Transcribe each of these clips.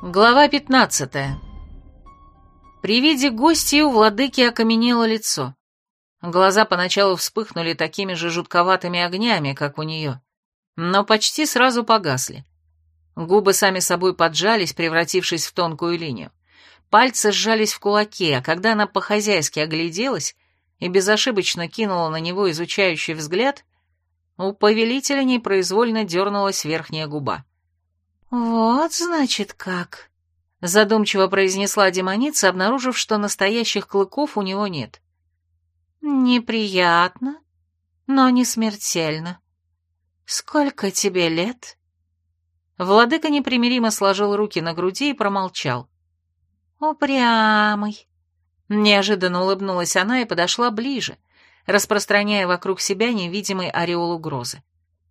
Глава 15 При виде гостей у владыки окаменело лицо. Глаза поначалу вспыхнули такими же жутковатыми огнями, как у нее, но почти сразу погасли. Губы сами собой поджались, превратившись в тонкую линию. Пальцы сжались в кулаки, а когда она по-хозяйски огляделась и безошибочно кинула на него изучающий взгляд, у повелителя непроизвольно дернулась верхняя губа. «Вот, значит, как», — задумчиво произнесла демоница, обнаружив, что настоящих клыков у него нет. «Неприятно, но не смертельно. Сколько тебе лет?» Владыка непримиримо сложил руки на груди и промолчал. «Упрямый», — неожиданно улыбнулась она и подошла ближе, распространяя вокруг себя невидимый ореол угрозы.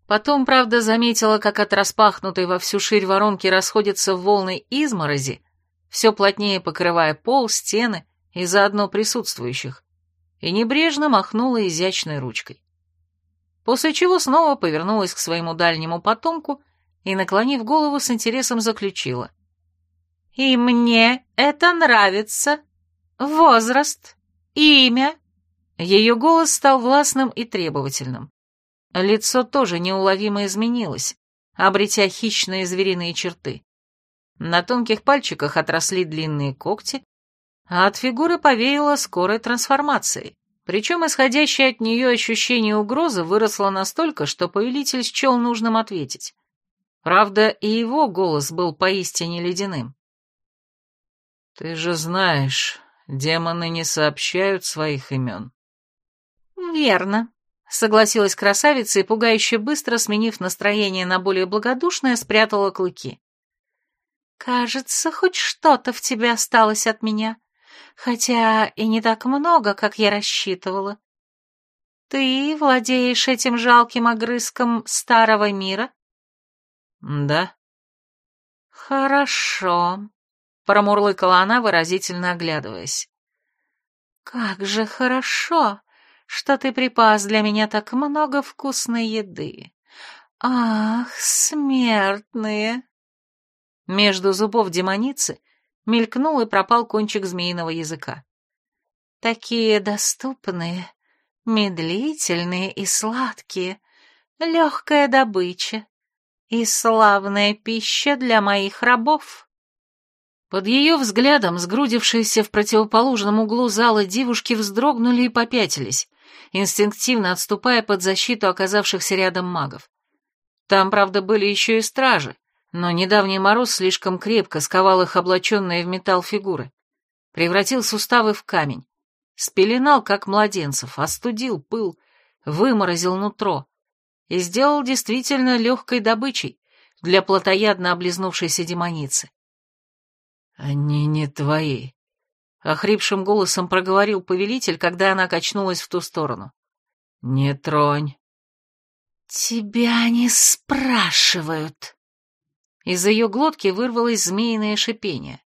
Потом, правда, заметила, как от распахнутой во всю ширь воронки расходятся волны изморози, все плотнее покрывая пол, стены и заодно присутствующих, и небрежно махнула изящной ручкой. После чего снова повернулась к своему дальнему потомку и, наклонив голову, с интересом заключила. «И мне это нравится. Возраст, имя, ее голос стал властным и требовательным. Лицо тоже неуловимо изменилось, обретя хищные звериные черты. На тонких пальчиках отросли длинные когти, а от фигуры повеяло скорой трансформацией. Причем исходящее от нее ощущение угрозы выросло настолько, что повелитель счел нужным ответить. Правда, и его голос был поистине ледяным. «Ты же знаешь, демоны не сообщают своих имен», «Верно», — согласилась красавица и, пугающе быстро, сменив настроение на более благодушное, спрятала клыки. «Кажется, хоть что-то в тебе осталось от меня, хотя и не так много, как я рассчитывала. Ты владеешь этим жалким огрызком старого мира?» «Да». «Хорошо», — промурлыкала она, выразительно оглядываясь. «Как же хорошо, что ты припас для меня так много вкусной еды. Ах, смертные!» Между зубов демоницы мелькнул и пропал кончик змеиного языка. «Такие доступные, медлительные и сладкие, легкая добыча и славная пища для моих рабов». Под ее взглядом, сгрудившиеся в противоположном углу зала девушки вздрогнули и попятились, инстинктивно отступая под защиту оказавшихся рядом магов. Там, правда, были еще и стражи, но недавний мороз слишком крепко сковал их облаченные в металл фигуры, превратил суставы в камень, спеленал, как младенцев, остудил пыл, выморозил нутро и сделал действительно легкой добычей для плотоядно облизнувшейся демоницы. «Они не твои», Охрипшим голосом проговорил повелитель, когда она качнулась в ту сторону. «Не тронь». «Тебя не спрашивают». Из ее глотки вырвалось змеиное шипение,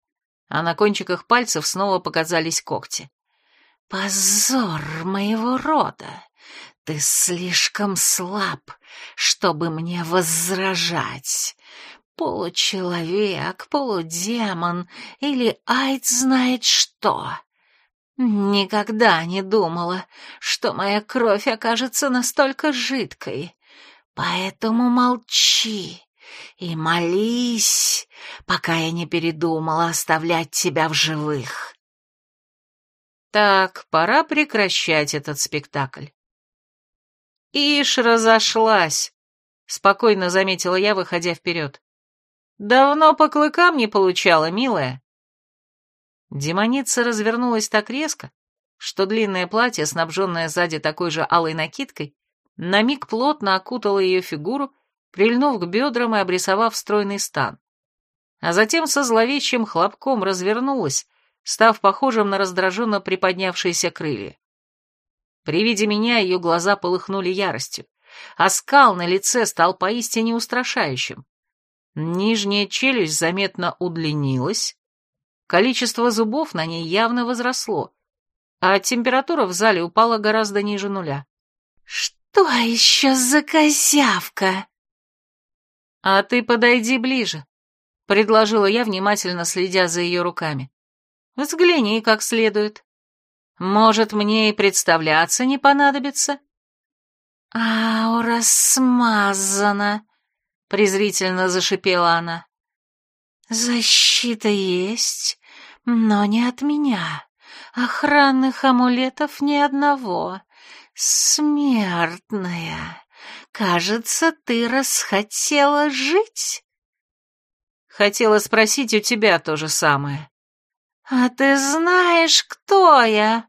а на кончиках пальцев снова показались когти. «Позор моего рода! Ты слишком слаб, чтобы мне возражать получеловек, полудемон или айд знает что. Никогда не думала, что моя кровь окажется настолько жидкой. Поэтому молчи и молись, пока я не передумала оставлять тебя в живых. Так, пора прекращать этот спектакль. Ишь разошлась, спокойно заметила я, выходя вперед. Давно по клыкам не получала, милая. Демоница развернулась так резко, что длинное платье, снабженное сзади такой же алой накидкой, на миг плотно окутало ее фигуру, прильнув к бедрам и обрисовав стройный стан. А затем со зловещим хлопком развернулась, став похожим на раздраженно приподнявшиеся крылья. При виде меня ее глаза полыхнули яростью, а скал на лице стал поистине устрашающим. Нижняя челюсть заметно удлинилась, количество зубов на ней явно возросло, а температура в зале упала гораздо ниже нуля. «Что еще за козявка?» «А ты подойди ближе», — предложила я, внимательно следя за ее руками. «Взгляни как следует. Может, мне и представляться не понадобится?» «Аура смазана», — презрительно зашипела она. «Защита есть, но не от меня. Охранных амулетов ни одного. Смертная. Кажется, ты расхотела жить?» Хотела спросить у тебя то же самое. «А ты знаешь, кто я?»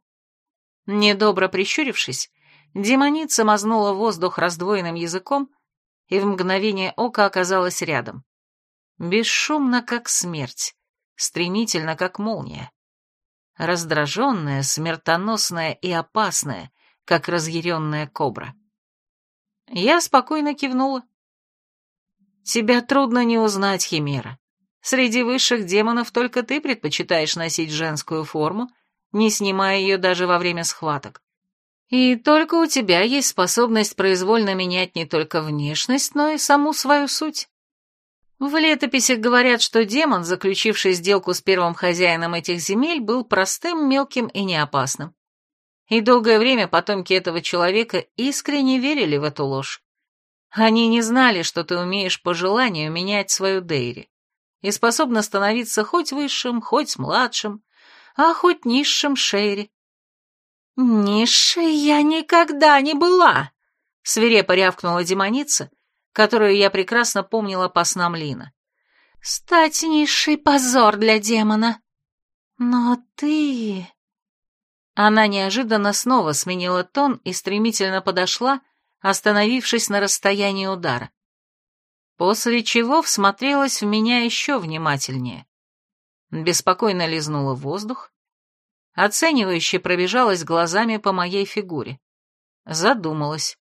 Недобро прищурившись, демоница мазнула воздух раздвоенным языком и в мгновение ока оказалась рядом. Бесшумно, как смерть, стремительно, как молния. Раздраженная, смертоносная и опасная, как разъяренная кобра. Я спокойно кивнула. Тебя трудно не узнать, Химера. Среди высших демонов только ты предпочитаешь носить женскую форму, не снимая ее даже во время схваток. И только у тебя есть способность произвольно менять не только внешность, но и саму свою суть. В летописях говорят, что демон, заключивший сделку с первым хозяином этих земель, был простым, мелким и неопасным. И долгое время потомки этого человека искренне верили в эту ложь. Они не знали, что ты умеешь по желанию менять свою Дейри и способна становиться хоть высшим, хоть младшим, а хоть низшим Шейри. «Низшей я никогда не была!» — свирепо рявкнула демоница, которую я прекрасно помнила по снам Лина. «Стать низшей — позор для демона. Но ты...» Она неожиданно снова сменила тон и стремительно подошла, остановившись на расстоянии удара. После чего всмотрелась в меня еще внимательнее. Беспокойно лизнула воздух, оценивающе пробежалась глазами по моей фигуре. Задумалась.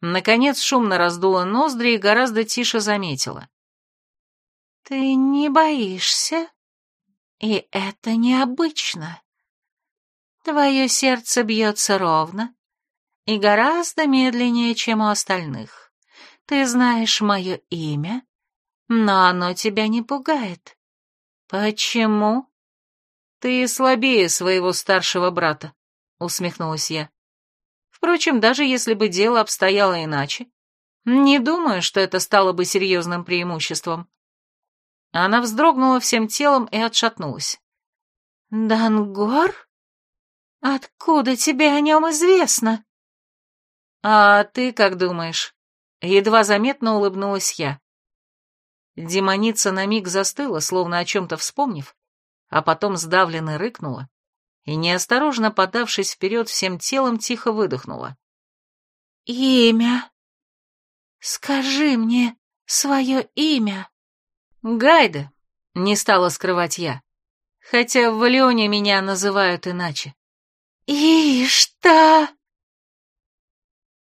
Наконец шумно раздула ноздри и гораздо тише заметила. «Ты не боишься? И это необычно. Твое сердце бьется ровно, и гораздо медленнее, чем у остальных. Ты знаешь мое имя, но оно тебя не пугает. Почему? Ты слабее своего старшего брата, усмехнулась я. Впрочем, даже если бы дело обстояло иначе, не думаю, что это стало бы серьезным преимуществом. Она вздрогнула всем телом и отшатнулась. «Дангор? Откуда тебе о нем известно?» «А ты как думаешь?» Едва заметно улыбнулась я. Демоница на миг застыла, словно о чем-то вспомнив, а потом сдавленно рыкнула и, неосторожно подавшись вперед всем телом, тихо выдохнула. «Имя? Скажи мне свое имя!» «Гайда», — не стала скрывать я, хотя в Валионе меня называют иначе. «И что?»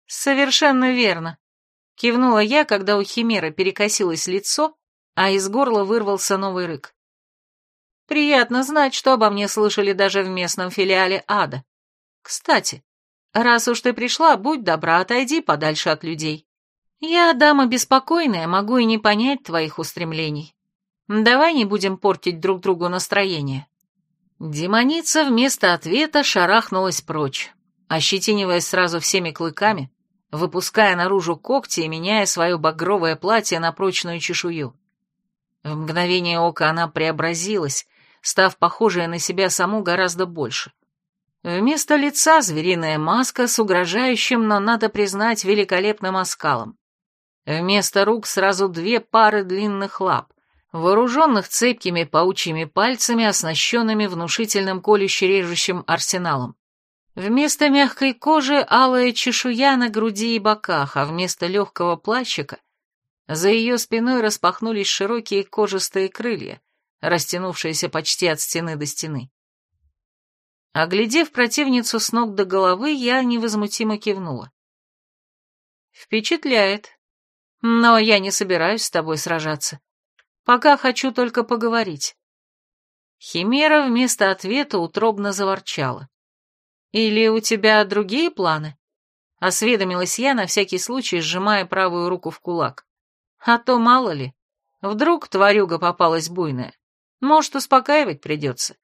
«Совершенно верно», — кивнула я, когда у Химеры перекосилось лицо, а из горла вырвался новый рык. «Приятно знать, что обо мне слышали даже в местном филиале ада. Кстати, раз уж ты пришла, будь добра, отойди подальше от людей. Я дама беспокойная, могу и не понять твоих устремлений. Давай не будем портить друг другу настроение». Демоница вместо ответа шарахнулась прочь, ощетиниваясь сразу всеми клыками, выпуская наружу когти и меняя свое багровое платье на прочную чешую. В мгновение ока она преобразилась, став похожей на себя саму гораздо больше. Вместо лица звериная маска с угрожающим, но, надо признать, великолепным оскалом. Вместо рук сразу две пары длинных лап, вооруженных цепкими паучьими пальцами, оснащенными внушительным колюще-режущим арсеналом. Вместо мягкой кожи алая чешуя на груди и боках, а вместо легкого плащика за ее спиной распахнулись широкие кожистые крылья, растянувшиеся почти от стены до стены. Оглядев противницу с ног до головы, я невозмутимо кивнула. «Впечатляет. Но я не собираюсь с тобой сражаться. Пока хочу только поговорить». Химера вместо ответа утробно заворчала. «Или у тебя другие планы?» — осведомилась я, на всякий случай сжимая правую руку в кулак. «А то, мало ли, Вдруг тварюга попалась буйная. Может, успокаивать придется.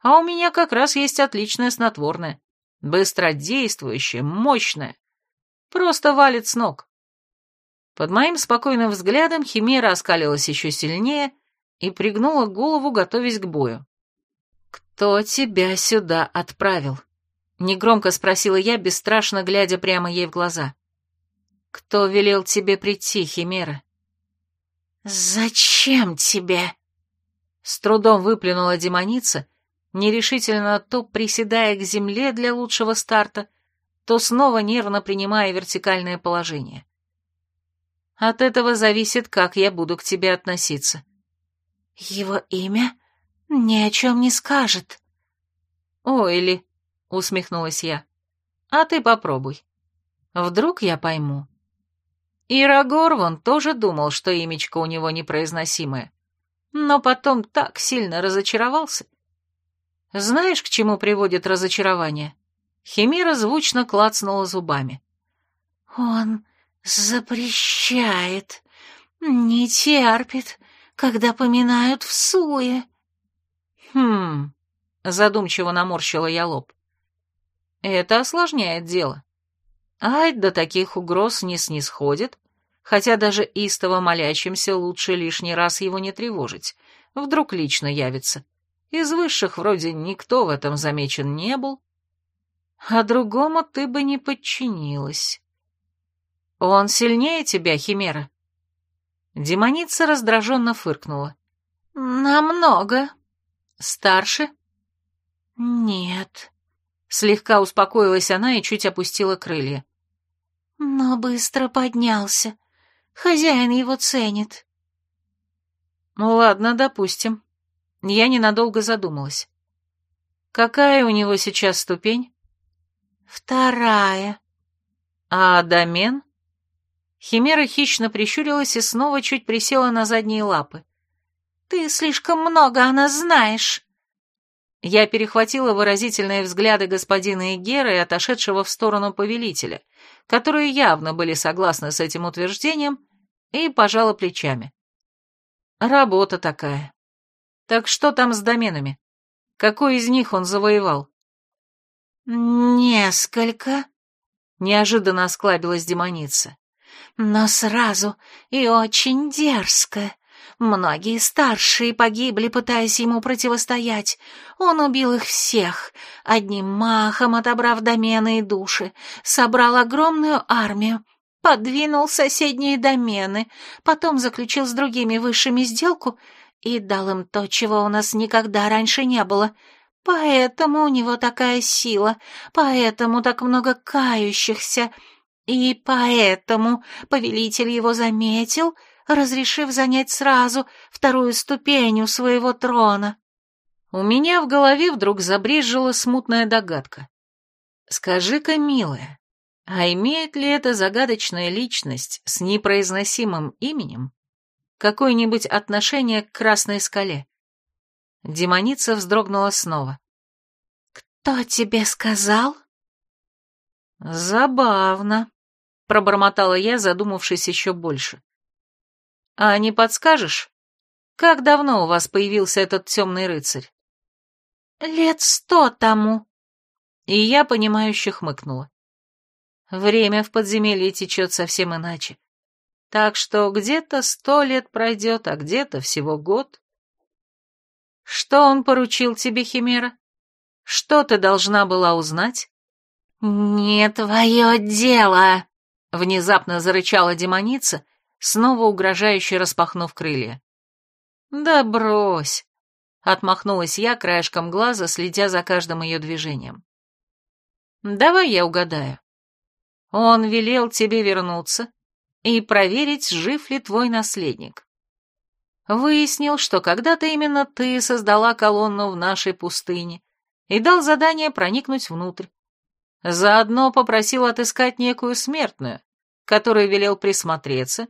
А у меня как раз есть отличное снотворное. Быстродействующее, мощное. Просто валит с ног. Под моим спокойным взглядом Химера оскалилась еще сильнее и пригнула голову, готовясь к бою. «Кто тебя сюда отправил?» — негромко спросила я, бесстрашно глядя прямо ей в глаза. «Кто велел тебе прийти, Химера?» «Зачем тебе?» С трудом выплюнула демоница, нерешительно то приседая к земле для лучшего старта, то снова нервно принимая вертикальное положение. От этого зависит, как я буду к тебе относиться. Его имя ни о чем не скажет. Ойли, усмехнулась я. А ты попробуй. Вдруг я пойму. Ирагор вон тоже думал, что имечко у него непроизносимое. Но потом так сильно разочаровался. Знаешь, к чему приводит разочарование? Химера звучно клацнула зубами. Он запрещает, не терпит, когда поминают в суе. Хм, задумчиво наморщила я лоб. Это осложняет дело. Айд до таких угроз не снисходит, хотя даже истово молящимся лучше лишний раз его не тревожить, вдруг лично явится. Из высших вроде никто в этом замечен не был, а другому ты бы не подчинилась. Он сильнее тебя, Химера?» Демоница раздраженно фыркнула. «Намного». «Старше?» «Нет». Слегка успокоилась она и чуть опустила крылья. «Но быстро поднялся. Хозяин его ценит». «Ну ладно, допустим». Я ненадолго задумалась. «Какая у него сейчас ступень?» «Вторая». «А домен?» Химера хищно прищурилась и снова чуть присела на задние лапы. «Ты слишком много о нас знаешь!» Я перехватила выразительные взгляды господина Игера и отошедшего в сторону повелителя, которые явно были согласны с этим утверждением, и пожала плечами. Работа такая. Так что там с доменами? Какой из них он завоевал? Несколько. Неожиданно осклабилась демоница но сразу и очень дерзко. Многие старшие погибли, пытаясь ему противостоять. Он убил их всех, одним махом отобрав домены и души, собрал огромную армию, подвинул соседние домены, потом заключил с другими высшими сделку и дал им то, чего у нас никогда раньше не было. Поэтому у него такая сила, поэтому так много кающихся — и поэтому повелитель его заметил, разрешив занять сразу вторую ступень у своего трона. У меня в голове вдруг забрежила смутная догадка. Скажи-ка, милая, а имеет ли эта загадочная личность с непроизносимым именем какое-нибудь отношение к Красной скале? Демоница вздрогнула снова. «Кто тебе сказал?» «Забавно», — пробормотала я, задумавшись еще больше. «А не подскажешь, как давно у вас появился этот темный рыцарь?» «Лет сто тому». И я, понимающе хмыкнула. Время в подземелье течет совсем иначе. Так что где-то сто лет пройдет, а где-то всего год. Что он поручил тебе, Химера? Что ты должна была узнать? «Не твое дело!» Внезапно зарычала демоница, снова угрожающе распахнув крылья. «Да брось!» — отмахнулась я краешком глаза, следя за каждым ее движением. «Давай я угадаю. Он велел тебе вернуться и проверить, жив ли твой наследник. Выяснил, что когда-то именно ты создала колонну в нашей пустыне и дал задание проникнуть внутрь. Заодно попросил отыскать некую смертную, который велел присмотреться,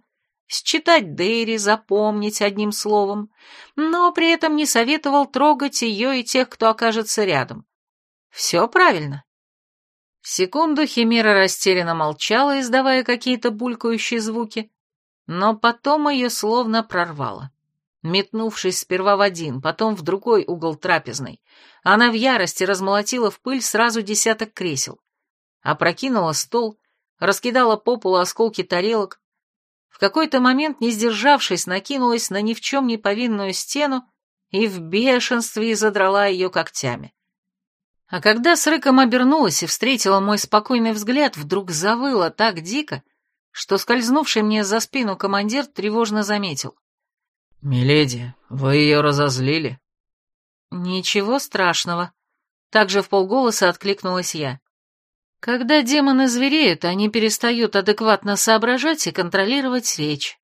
считать Дейри, запомнить одним словом, но при этом не советовал трогать ее и тех, кто окажется рядом. Все правильно. Секунду Химера растерянно молчала, издавая какие-то булькающие звуки, но потом ее словно прорвало. Метнувшись сперва в один, потом в другой угол трапезной, она в ярости размолотила в пыль сразу десяток кресел, опрокинула стол, раскидала по полу осколки тарелок, в какой-то момент, не сдержавшись, накинулась на ни в чем не повинную стену и в бешенстве задрала ее когтями. А когда с рыком обернулась и встретила мой спокойный взгляд, вдруг завыла так дико, что скользнувший мне за спину командир тревожно заметил. «Миледи, вы ее разозлили?» «Ничего страшного», — также в полголоса откликнулась я. «Когда демоны звереют, они перестают адекватно соображать и контролировать речь.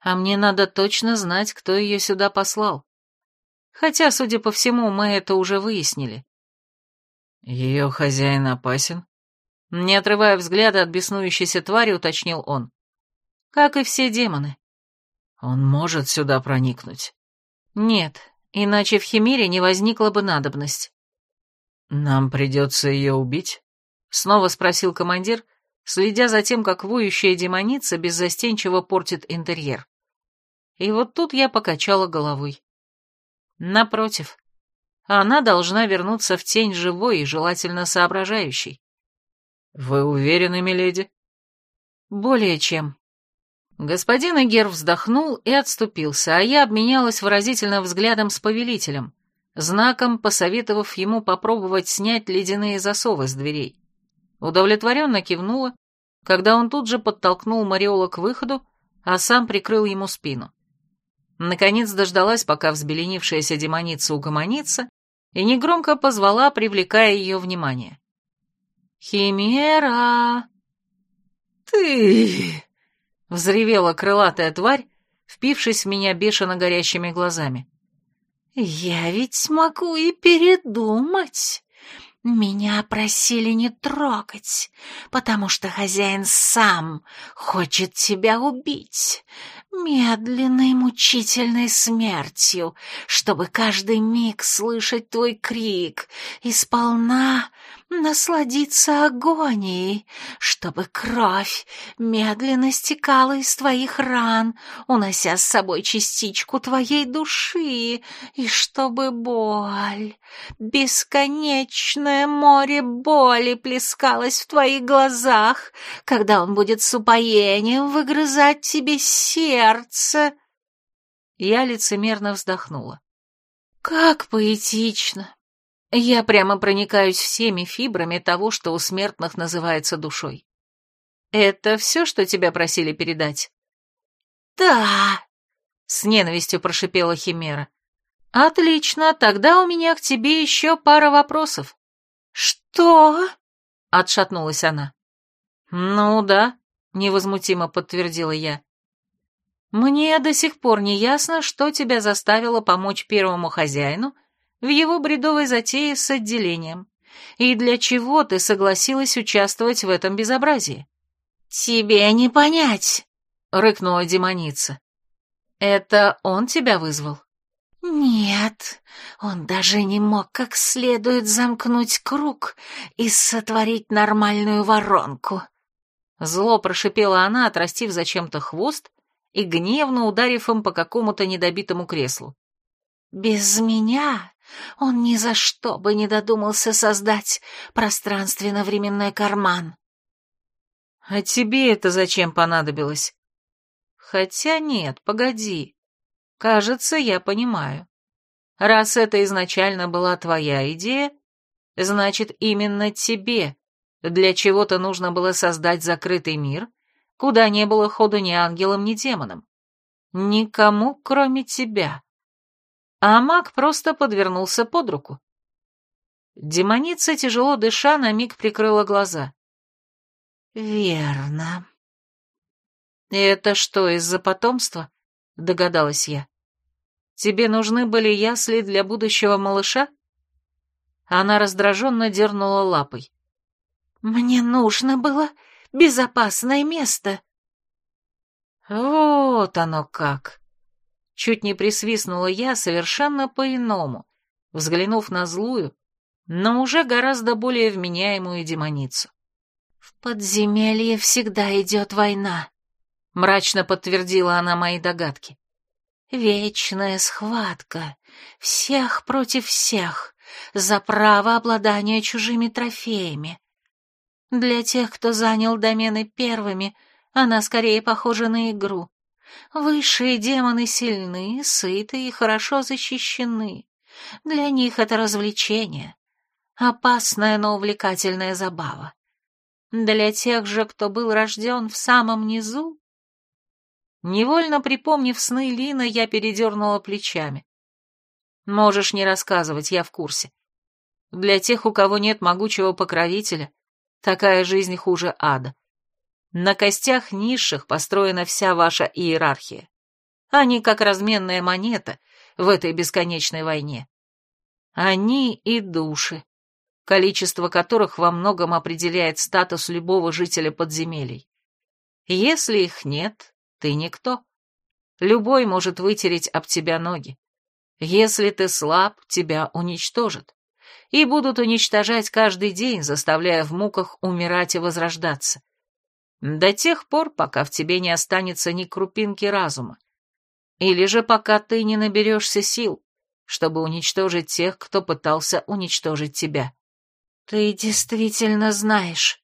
А мне надо точно знать, кто ее сюда послал. Хотя, судя по всему, мы это уже выяснили». «Ее хозяин опасен?» Не отрывая взгляда от беснующейся твари, уточнил он. «Как и все демоны. Он может сюда проникнуть? Нет, иначе в Химере не возникла бы надобность. Нам придется ее убить? Снова спросил командир, следя за тем, как воющая демоница беззастенчиво портит интерьер. И вот тут я покачала головой. Напротив, она должна вернуться в тень живой и желательно соображающей. Вы уверены, миледи? Более чем. Господин Эгер вздохнул и отступился, а я обменялась выразительным взглядом с повелителем, знаком посоветовав ему попробовать снять ледяные засовы с дверей. Удовлетворенно кивнула, когда он тут же подтолкнул Мариола к выходу, а сам прикрыл ему спину. Наконец дождалась, пока взбеленившаяся демоница угомонится, и негромко позвала, привлекая ее внимание. «Химера!» «Ты!» Взревела крылатая тварь, впившись в меня бешено горящими глазами. «Я ведь могу и передумать. Меня просили не трогать, потому что хозяин сам хочет тебя убить. Медленной мучительной смертью, чтобы каждый миг слышать твой крик и сполна насладиться агонией, чтобы кровь медленно стекала из твоих ран, унося с собой частичку твоей души, и чтобы боль, бесконечное море боли плескалось в твоих глазах, когда он будет с упоением выгрызать тебе сердце. Я лицемерно вздохнула. Как поэтично! Я прямо проникаюсь всеми фибрами того, что у смертных называется душой. Это все, что тебя просили передать? Да, с ненавистью прошипела Химера. Отлично, тогда у меня к тебе еще пара вопросов. Что? Отшатнулась она. Ну да, невозмутимо подтвердила я. Мне до сих пор не ясно, что тебя заставило помочь первому хозяину в его бредовой затее с отделением. И для чего ты согласилась участвовать в этом безобразии? Тебе не понять, рыкнула демоница. Это он тебя вызвал? Нет, он даже не мог как следует замкнуть круг и сотворить нормальную воронку. Зло прошипела она, отрастив зачем-то хвост и гневно ударив им по какому-то недобитому креслу. «Без меня он ни за что бы не додумался создать пространственно-временной карман. А тебе это зачем понадобилось? Хотя нет, погоди. Кажется, я понимаю. Раз это изначально была твоя идея, значит, именно тебе для чего-то нужно было создать закрытый мир, куда не было хода ни ангелом, ни демоном. Никому, кроме тебя а маг просто подвернулся под руку. Демоница, тяжело дыша, на миг прикрыла глаза. «Верно». «Это что, из-за потомства?» — догадалась я. «Тебе нужны были ясли для будущего малыша?» Она раздраженно дернула лапой. «Мне нужно было безопасное место». «Вот оно как!» Чуть не присвистнула я совершенно по-иному, взглянув на злую, но уже гораздо более вменяемую демоницу. «В подземелье всегда идет война», — мрачно подтвердила она мои догадки. Вечная схватка, всех против всех, за право обладания чужими трофеями. Для тех, кто занял домены первыми, она скорее похожа на игру. Высшие демоны сильны, сыты и хорошо защищены. Для них это развлечение. Опасная, но увлекательная забава. Для тех же, кто был рожден в самом низу... Невольно припомнив сны Лина, я передернула плечами. Можешь не рассказывать, я в курсе. Для тех, у кого нет могучего покровителя, такая жизнь хуже ада. На костях низших построена вся ваша иерархия. Они как разменная монета в этой бесконечной войне. Они и души, количество которых во многом определяет статус любого жителя подземелий. Если их нет, ты никто. Любой может вытереть об тебя ноги. Если ты слаб, тебя уничтожат. И будут уничтожать каждый день, заставляя в муках умирать и возрождаться. До тех пор, пока в тебе не останется ни крупинки разума. Или же пока ты не наберешься сил, чтобы уничтожить тех, кто пытался уничтожить тебя. Ты действительно знаешь.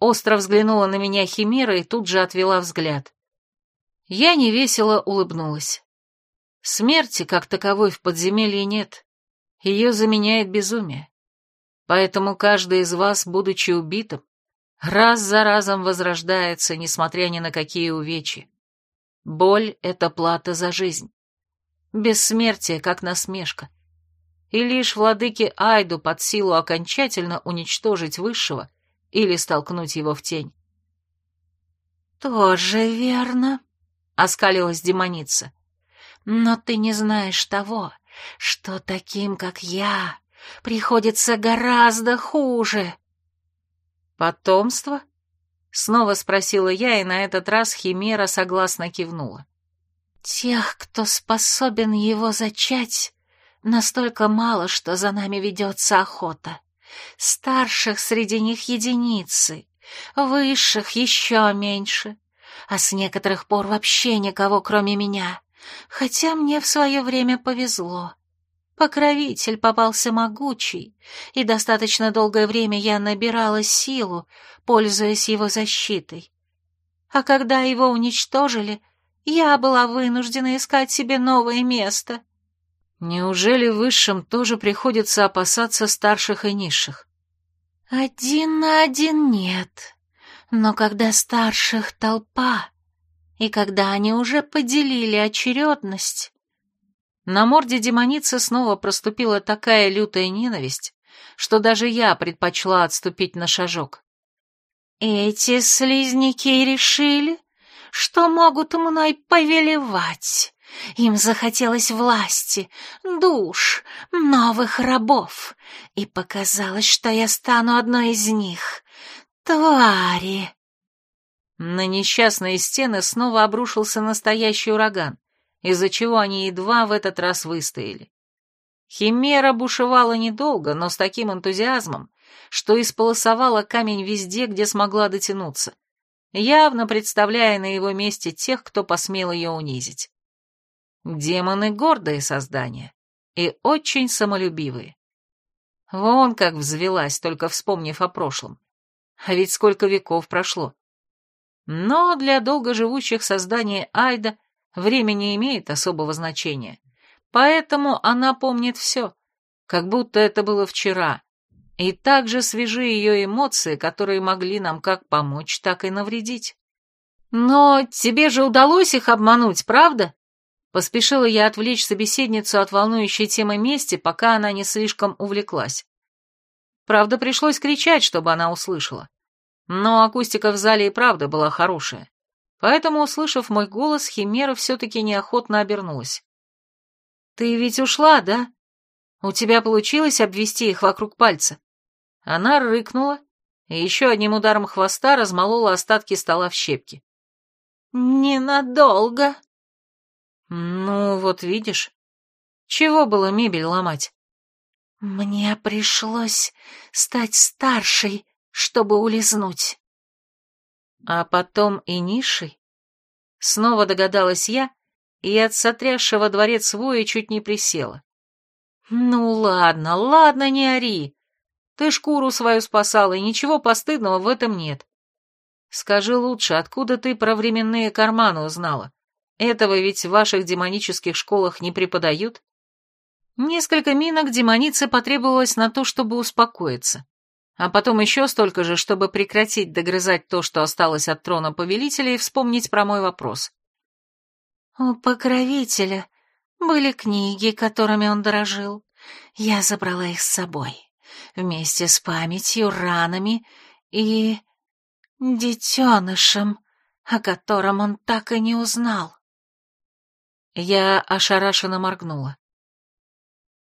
Остро взглянула на меня Химера и тут же отвела взгляд. Я невесело улыбнулась. Смерти, как таковой, в подземелье нет. Ее заменяет безумие. Поэтому каждый из вас, будучи убитым, раз за разом возрождается, несмотря ни на какие увечья. Боль — это плата за жизнь. Бессмертие, как насмешка. И лишь владыке Айду под силу окончательно уничтожить Высшего или столкнуть его в тень. «Тоже верно», — оскалилась демоница. «Но ты не знаешь того, что таким, как я, приходится гораздо хуже». «Потомство?» — снова спросила я, и на этот раз Химера согласно кивнула. «Тех, кто способен его зачать, настолько мало, что за нами ведется охота. Старших среди них единицы, высших еще меньше, а с некоторых пор вообще никого, кроме меня, хотя мне в свое время повезло». Покровитель попался могучий, и достаточно долгое время я набирала силу, пользуясь его защитой. А когда его уничтожили, я была вынуждена искать себе новое место. Неужели высшим тоже приходится опасаться старших и низших? Один на один нет. Но когда старших толпа, и когда они уже поделили очередность, на морде демоницы снова проступила такая лютая ненависть, что даже я предпочла отступить на шажок. «Эти слизняки решили, что могут мной повелевать. Им захотелось власти, душ, новых рабов, и показалось, что я стану одной из них. Твари!» На несчастные стены снова обрушился настоящий ураган из-за чего они едва в этот раз выстояли. Химера бушевала недолго, но с таким энтузиазмом, что исполосовала камень везде, где смогла дотянуться, явно представляя на его месте тех, кто посмел ее унизить. Демоны — гордые создания и очень самолюбивые. Вон как взвелась, только вспомнив о прошлом. А ведь сколько веков прошло. Но для долгоживущих созданий Айда Время не имеет особого значения. Поэтому она помнит все, как будто это было вчера. И также свежи ее эмоции, которые могли нам как помочь, так и навредить. «Но тебе же удалось их обмануть, правда?» Поспешила я отвлечь собеседницу от волнующей темы мести, пока она не слишком увлеклась. Правда, пришлось кричать, чтобы она услышала. Но акустика в зале и правда была хорошая. Поэтому, услышав мой голос, Химера все-таки неохотно обернулась. «Ты ведь ушла, да? У тебя получилось обвести их вокруг пальца?» Она рыкнула и еще одним ударом хвоста размолола остатки стола в щепки. «Ненадолго». «Ну, вот видишь. Чего было мебель ломать?» «Мне пришлось стать старшей, чтобы улизнуть». А потом и низший? Снова догадалась я и от сотрясшего дворец воя чуть не присела. «Ну ладно, ладно, не ори. Ты шкуру свою спасала, и ничего постыдного в этом нет. Скажи лучше, откуда ты про временные карманы узнала? Этого ведь в ваших демонических школах не преподают?» Несколько минок демонице потребовалось на то, чтобы успокоиться, а потом еще столько же, чтобы прекратить догрызать то, что осталось от трона повелителя, и вспомнить про мой вопрос. «У покровителя были книги, которыми он дорожил. Я забрала их с собой, вместе с памятью, ранами и... детенышем, о котором он так и не узнал». Я ошарашенно моргнула.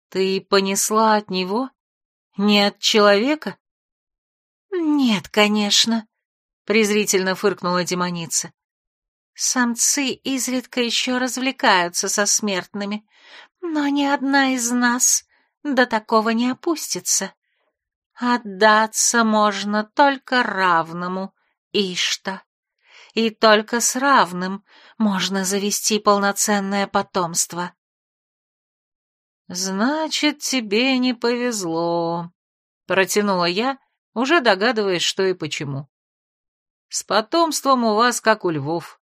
«Ты понесла от него? Не от человека?» «Нет, конечно», — презрительно фыркнула демоница. «Самцы изредка еще развлекаются со смертными, но ни одна из нас до такого не опустится. Отдаться можно только равному, Ишта, и только с равным можно завести полноценное потомство». «Значит, тебе не повезло», — протянула я, уже догадываясь, что и почему. «С потомством у вас как у львов.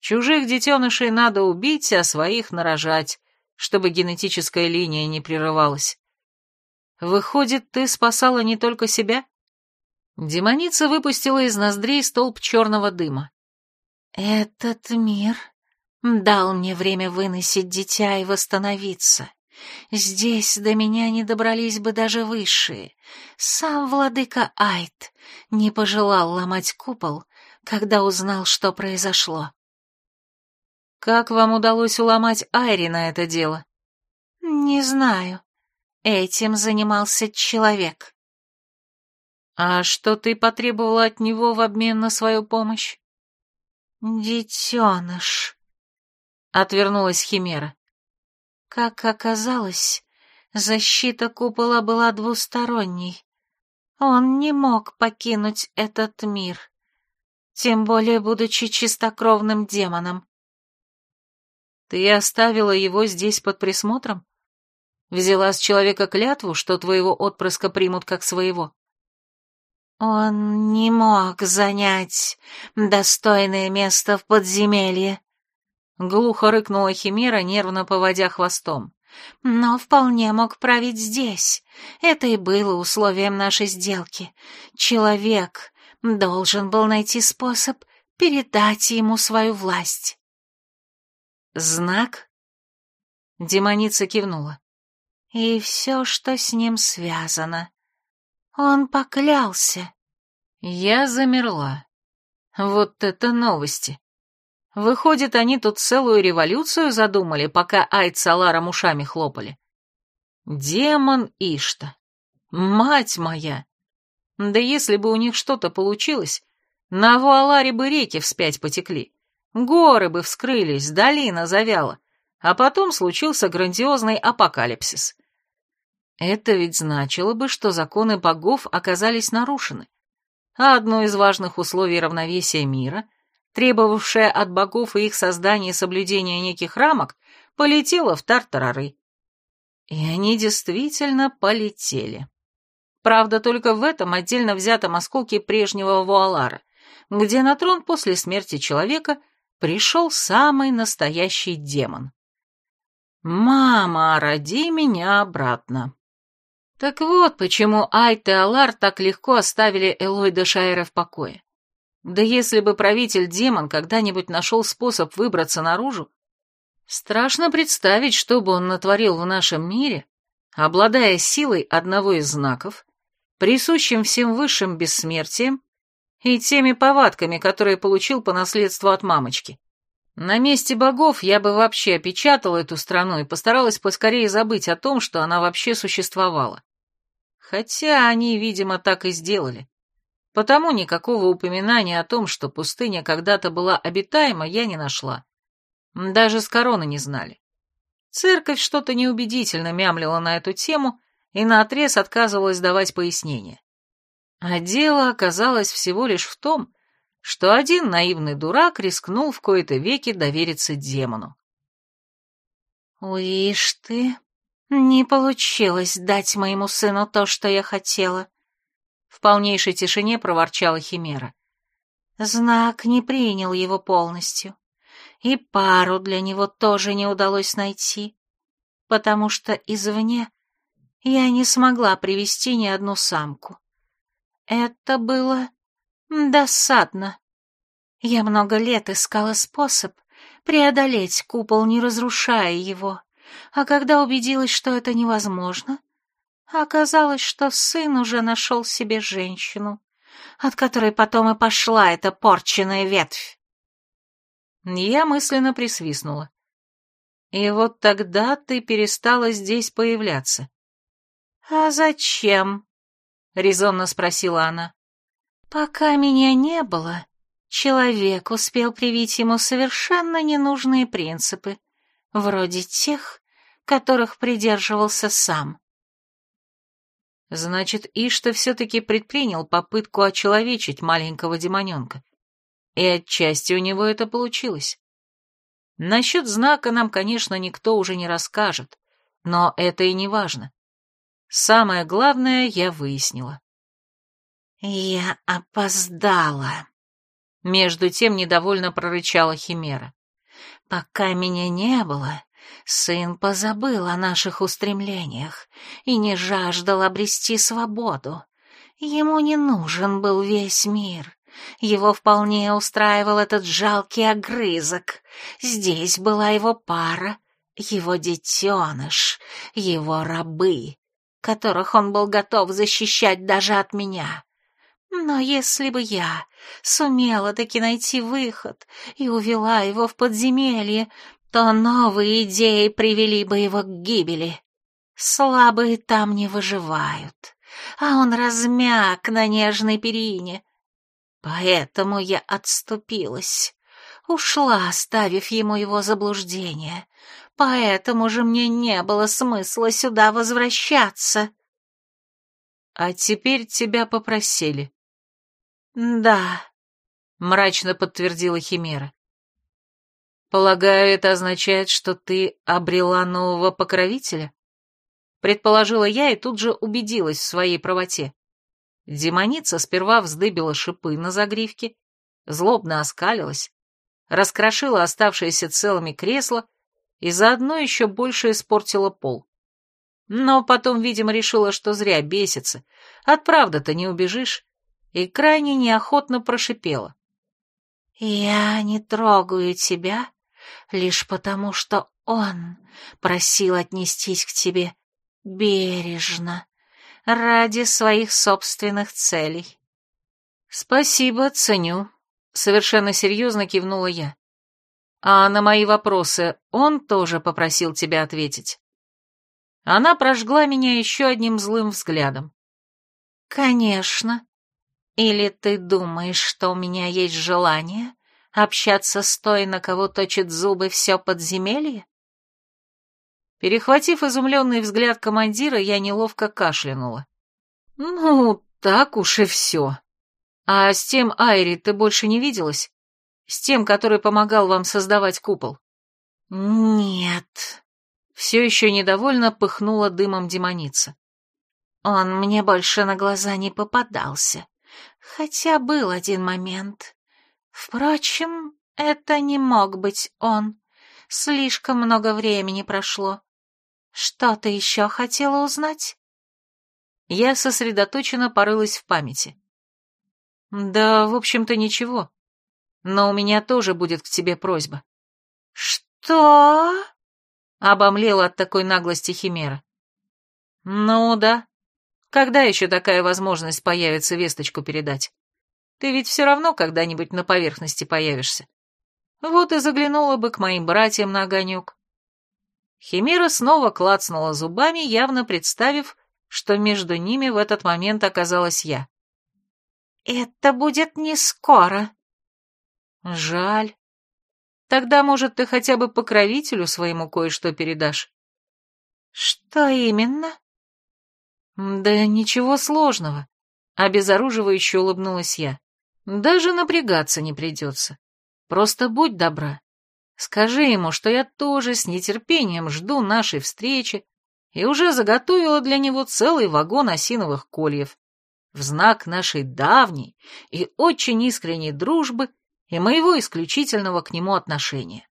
Чужих детенышей надо убить, а своих нарожать, чтобы генетическая линия не прерывалась. Выходит, ты спасала не только себя?» Демоница выпустила из ноздрей столб черного дыма. «Этот мир дал мне время выносить дитя и восстановиться. Здесь до меня не добрались бы даже высшие. Сам владыка Айт не пожелал ломать купол, когда узнал, что произошло. «Как вам удалось уломать Айри на это дело?» «Не знаю. Этим занимался человек». «А что ты потребовала от него в обмен на свою помощь?» «Детеныш», — отвернулась Химера. Как оказалось, защита купола была двусторонней. Он не мог покинуть этот мир, тем более будучи чистокровным демоном. Ты оставила его здесь под присмотром? Взяла с человека клятву, что твоего отпрыска примут как своего? Он не мог занять достойное место в подземелье, Глухо рыкнула Химера, нервно поводя хвостом. «Но вполне мог править здесь. Это и было условием нашей сделки. Человек должен был найти способ передать ему свою власть». «Знак?» Демоница кивнула. «И все, что с ним связано. Он поклялся». Я замерла. Вот это новости. Выходит, они тут целую революцию задумали, пока Айд с Аларом ушами хлопали. Демон Ишта. Мать моя! Да если бы у них что-то получилось, на Вуаларе бы реки вспять потекли, горы бы вскрылись, долина завяла, а потом случился грандиозный апокалипсис. Это ведь значило бы, что законы богов оказались нарушены, а одно из важных условий равновесия мира — требовавшая от богов и их создания соблюдения неких рамок, полетела в Тартарары. И они действительно полетели. Правда, только в этом отдельно взятом осколке прежнего Вуалара, где на трон после смерти человека пришел самый настоящий демон. «Мама, роди меня обратно». Так вот, почему Айт и Алар так легко оставили Элойда Шайра в покое. Да если бы правитель-демон когда-нибудь нашел способ выбраться наружу, страшно представить, что бы он натворил в нашем мире, обладая силой одного из знаков, присущим всем высшим бессмертием и теми повадками, которые получил по наследству от мамочки. На месте богов я бы вообще опечатала эту страну и постаралась поскорее забыть о том, что она вообще существовала. Хотя они, видимо, так и сделали. Потому никакого упоминания о том, что пустыня когда-то была обитаема, я не нашла. Даже с короны не знали. Церковь что-то неубедительно мямлила на эту тему и наотрез отказывалась давать пояснения. А дело оказалось всего лишь в том, что один наивный дурак рискнул в кои-то веки довериться демону. «Уишь ты, не получилось дать моему сыну то, что я хотела», — в полнейшей тишине проворчала Химера. Знак не принял его полностью, и пару для него тоже не удалось найти, потому что извне я не смогла привести ни одну самку. Это было досадно. Я много лет искала способ преодолеть купол, не разрушая его, а когда убедилась, что это невозможно, оказалось, что сын уже нашел себе женщину, от которой потом и пошла эта порченная ветвь. Я мысленно присвистнула. И вот тогда ты перестала здесь появляться. «А зачем?» — резонно спросила она. «Пока меня не было, человек успел привить ему совершенно ненужные принципы, вроде тех, которых придерживался сам». Значит, Ишта все-таки предпринял попытку очеловечить маленького демоненка. И отчасти у него это получилось. Насчет знака нам, конечно, никто уже не расскажет, но это и не важно. Самое главное я выяснила. «Я опоздала», — между тем недовольно прорычала Химера. «Пока меня не было, сын позабыл о наших устремлениях и не жаждал обрести свободу. Ему не нужен был весь мир. Его вполне устраивал этот жалкий огрызок. Здесь была его пара, его детеныш, его рабы которых он был готов защищать даже от меня. Но если бы я сумела таки найти выход и увела его в подземелье, то новые идеи привели бы его к гибели. Слабые там не выживают, а он размяк на нежной перине. Поэтому я отступилась, ушла, оставив ему его заблуждение, Поэтому же мне не было смысла сюда возвращаться. А теперь тебя попросили. Да, мрачно подтвердила Химера. Полагаю, это означает, что ты обрела нового покровителя? Предположила я и тут же убедилась в своей правоте. Демоница сперва вздыбила шипы на загривке, злобно оскалилась, раскрошила оставшиеся целыми кресла и заодно еще больше испортила пол. Но потом, видимо, решила, что зря бесится, от правды-то не убежишь, и крайне неохотно прошипела. «Я не трогаю тебя лишь потому, что он просил отнестись к тебе бережно, ради своих собственных целей». «Спасибо, ценю», — совершенно серьезно кивнула я. А на мои вопросы он тоже попросил тебя ответить. Она прожгла меня еще одним злым взглядом. «Конечно. Или ты думаешь, что у меня есть желание общаться с той, на кого точит зубы все подземелье?» Перехватив изумленный взгляд командира, я неловко кашлянула. «Ну, так уж и все. А с тем Айри ты больше не виделась?» С тем, который помогал вам создавать купол? Нет. Все еще недовольно пыхнула дымом демоница. Он мне больше на глаза не попадался. Хотя был один момент. Впрочем, это не мог быть он. Слишком много времени прошло. Что ты еще хотела узнать? Я сосредоточенно порылась в памяти. Да, в общем-то, ничего. Но у меня тоже будет к тебе просьба». «Что?» — обомлела от такой наглости Химера. «Ну да. Когда еще такая возможность появится весточку передать? Ты ведь все равно когда-нибудь на поверхности появишься. Вот и заглянула бы к моим братьям на огонек». Химера снова клацнула зубами, явно представив, что между ними в этот момент оказалась я. «Это будет не скоро», Жаль. Тогда, может, ты хотя бы покровителю своему кое-что передашь? Что именно? Да ничего сложного. Обезоруживающе улыбнулась я. Даже напрягаться не придется. Просто будь добра. Скажи ему, что я тоже с нетерпением жду нашей встречи и уже заготовила для него целый вагон осиновых кольев в знак нашей давней и очень искренней дружбы и моего исключительного к нему отношения.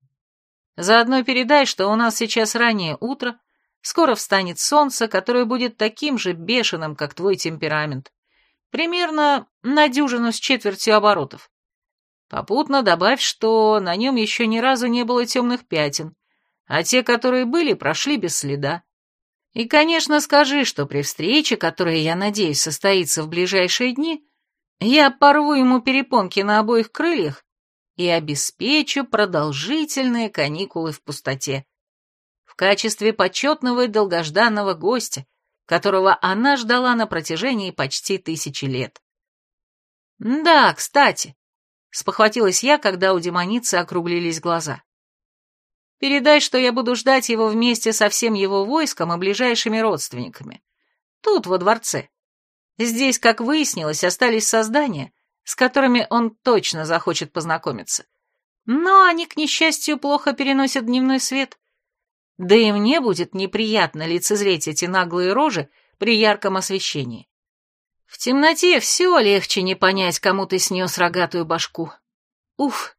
Заодно передай, что у нас сейчас раннее утро, скоро встанет солнце, которое будет таким же бешеным, как твой темперамент, примерно на дюжину с четвертью оборотов. Попутно добавь, что на нем еще ни разу не было темных пятен, а те, которые были, прошли без следа. И, конечно, скажи, что при встрече, которая, я надеюсь, состоится в ближайшие дни, я порву ему перепонки на обоих крыльях и обеспечу продолжительные каникулы в пустоте. В качестве почетного и долгожданного гостя, которого она ждала на протяжении почти тысячи лет. Да, кстати, спохватилась я, когда у демоницы округлились глаза. Передай, что я буду ждать его вместе со всем его войском и ближайшими родственниками. Тут, во дворце. Здесь, как выяснилось, остались создания, с которыми он точно захочет познакомиться. Но они, к несчастью, плохо переносят дневной свет. Да и мне будет неприятно лицезреть эти наглые рожи при ярком освещении. В темноте все легче не понять, кому ты снес рогатую башку. Уф.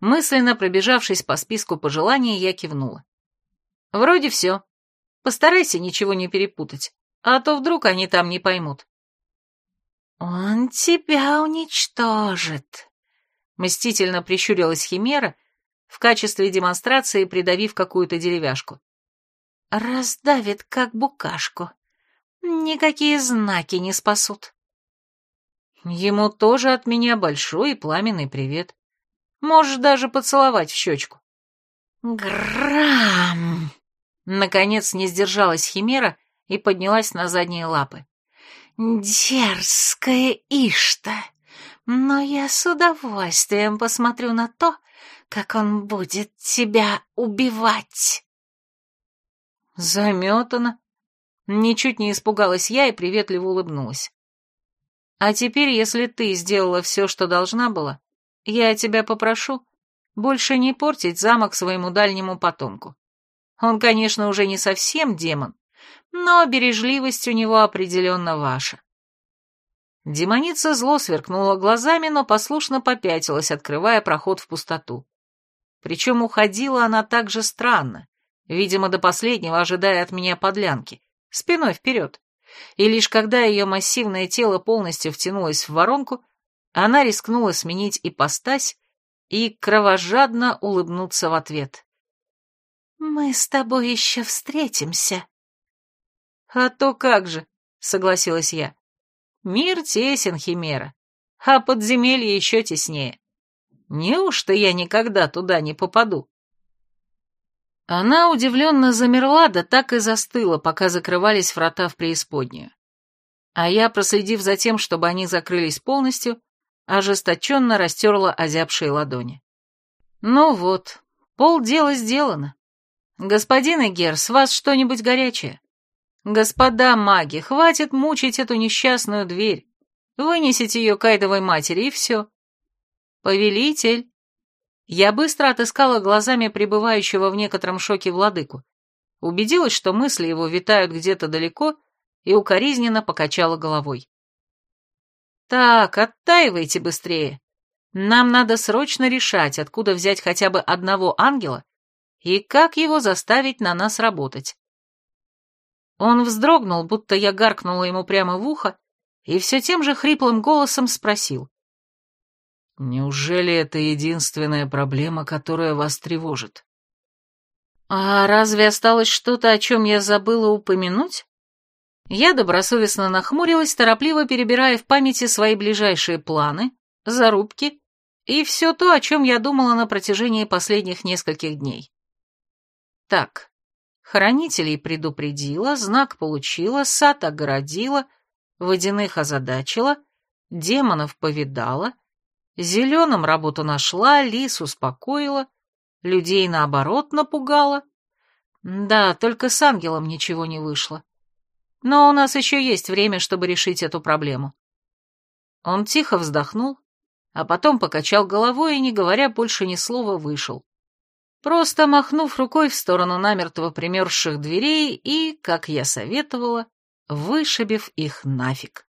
Мысленно пробежавшись по списку пожеланий, я кивнула. Вроде все. Постарайся ничего не перепутать, а то вдруг они там не поймут. «Он тебя уничтожит», — мстительно прищурилась Химера, в качестве демонстрации придавив какую-то деревяшку. «Раздавит, как букашку. Никакие знаки не спасут. Ему тоже от меня большой и пламенный привет. Можешь даже поцеловать в щечку. Грамм! Наконец не сдержалась Химера и поднялась на задние лапы. Дерзкая Ишта! Но я с удовольствием посмотрю на то, как он будет тебя убивать. Заметана, Ничуть не испугалась я и приветливо улыбнулась. А теперь, если ты сделала все, что должна была, я тебя попрошу больше не портить замок своему дальнему потомку. Он, конечно, уже не совсем демон, но бережливость у него определенно ваша. Демоница зло сверкнула глазами, но послушно попятилась, открывая проход в пустоту. Причем уходила она так же странно, видимо, до последнего ожидая от меня подлянки, спиной вперед, и лишь когда ее массивное тело полностью втянулось в воронку, она рискнула сменить ипостась и кровожадно улыбнуться в ответ. «Мы с тобой еще встретимся». «А то как же», — согласилась я. «Мир тесен, Химера, а подземелье еще теснее. Неужто я никогда туда не попаду?» Она удивленно замерла, да так и застыла, пока закрывались врата в преисподнюю. А я, проследив за тем, чтобы они закрылись полностью, ожесточенно растерла озябшие ладони. Ну вот, полдела сделано. Господин Эгер, с вас что-нибудь горячее? Господа маги, хватит мучить эту несчастную дверь. Вынесите ее кайдовой матери, и все. Повелитель, я быстро отыскала глазами пребывающего в некотором шоке владыку, убедилась, что мысли его витают где-то далеко, и укоризненно покачала головой. «Так, оттаивайте быстрее. Нам надо срочно решать, откуда взять хотя бы одного ангела и как его заставить на нас работать». Он вздрогнул, будто я гаркнула ему прямо в ухо, и все тем же хриплым голосом спросил. Неужели это единственная проблема, которая вас тревожит? А разве осталось что-то, о чем я забыла упомянуть? Я добросовестно нахмурилась, торопливо перебирая в памяти свои ближайшие планы, зарубки и все то, о чем я думала на протяжении последних нескольких дней. Так, хранителей предупредила, знак получила, сад огородила, водяных озадачила, демонов повидала — Зеленым работу нашла, лис успокоила, людей, наоборот, напугала. Да, только с ангелом ничего не вышло. Но у нас еще есть время, чтобы решить эту проблему. Он тихо вздохнул, а потом покачал головой и, не говоря больше ни слова, вышел. просто махнув рукой в сторону намертво примерзших дверей и, как я советовала, вышибив их нафиг.